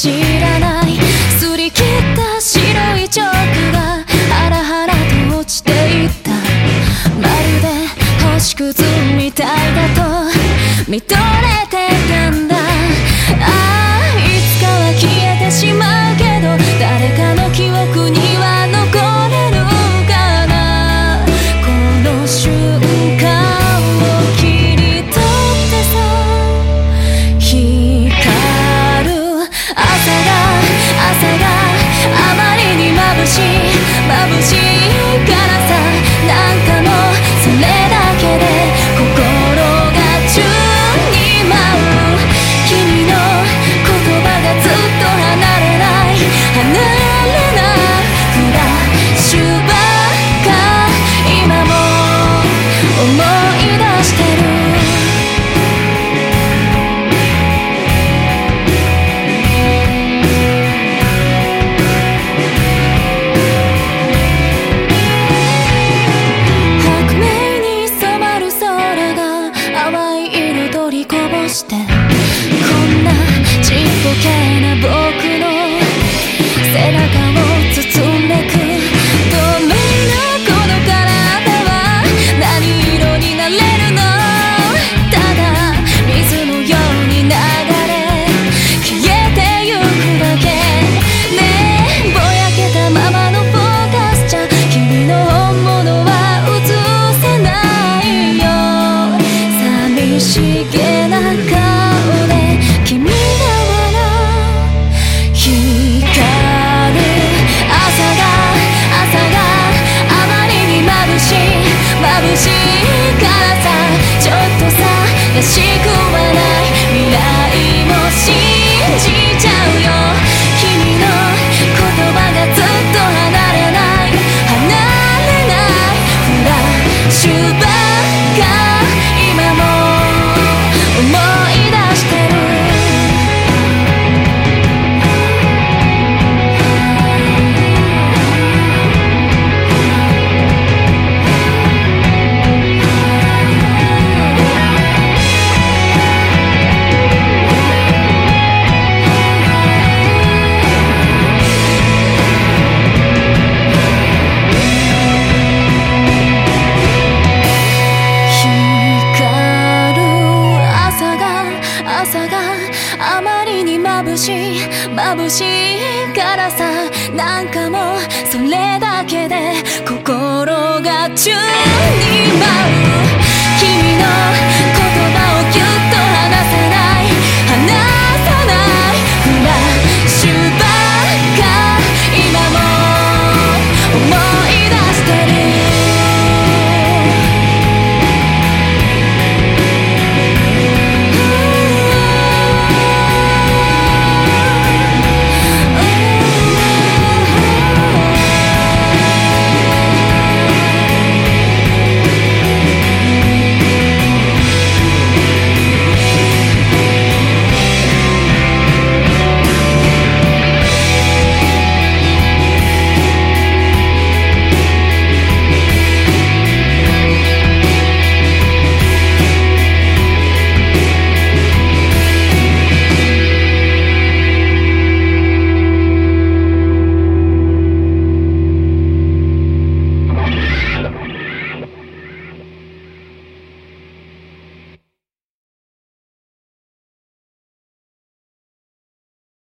知らない擦り切った白いチョークがハラハラと落ちていった。まるで星屑みたいだと。認めがあまりに眩しい眩しいからさなんかもうそれだけで心が宙に